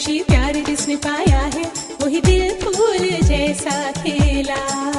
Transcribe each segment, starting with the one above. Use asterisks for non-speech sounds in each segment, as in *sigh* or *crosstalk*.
खुशी प्यार जिसने पाया है वही दिल फूल जैसा खेला।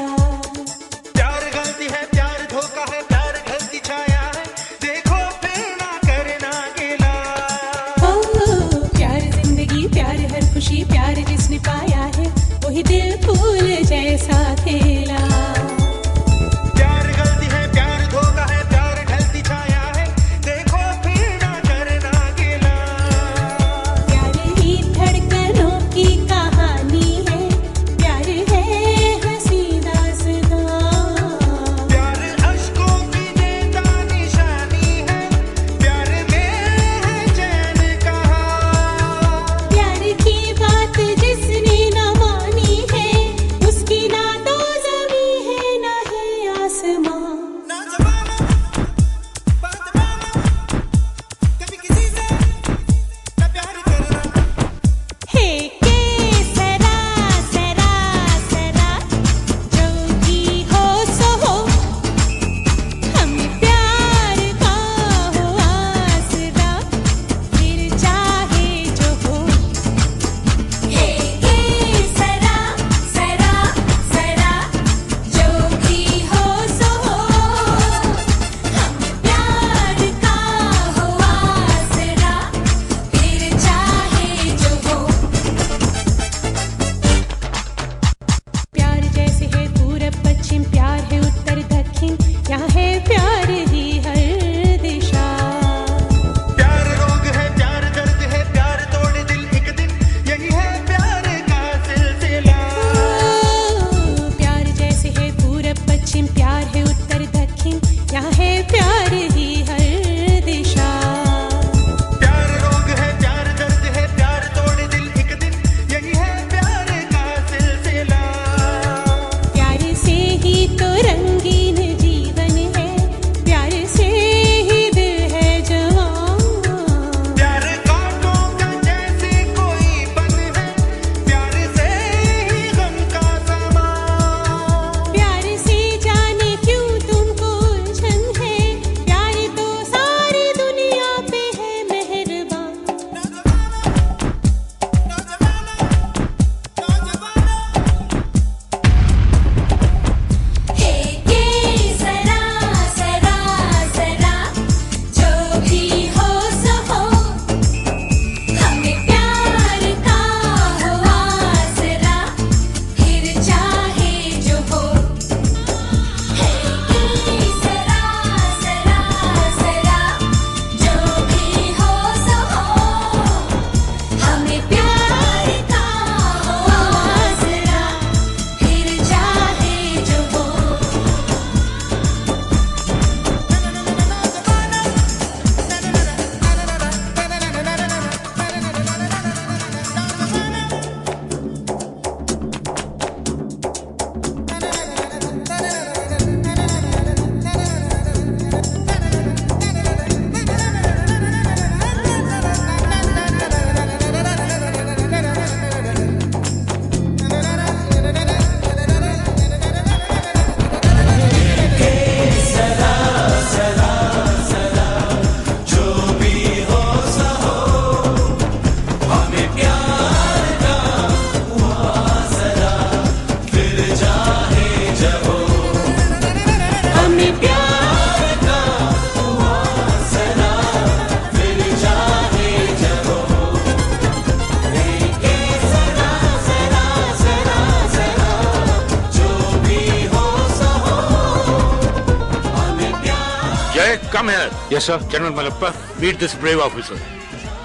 Come here. Yes, sir. General Malappa, meet this brave officer.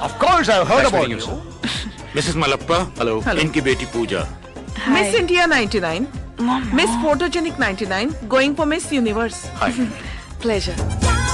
Of course, I've heard nice about you. you. Mrs. Malappa, hello. hello. Inki beti Pooja. Hi. Miss India 99. Mama. Miss Photogenic 99, going for Miss Universe. Hi. *laughs* Pleasure.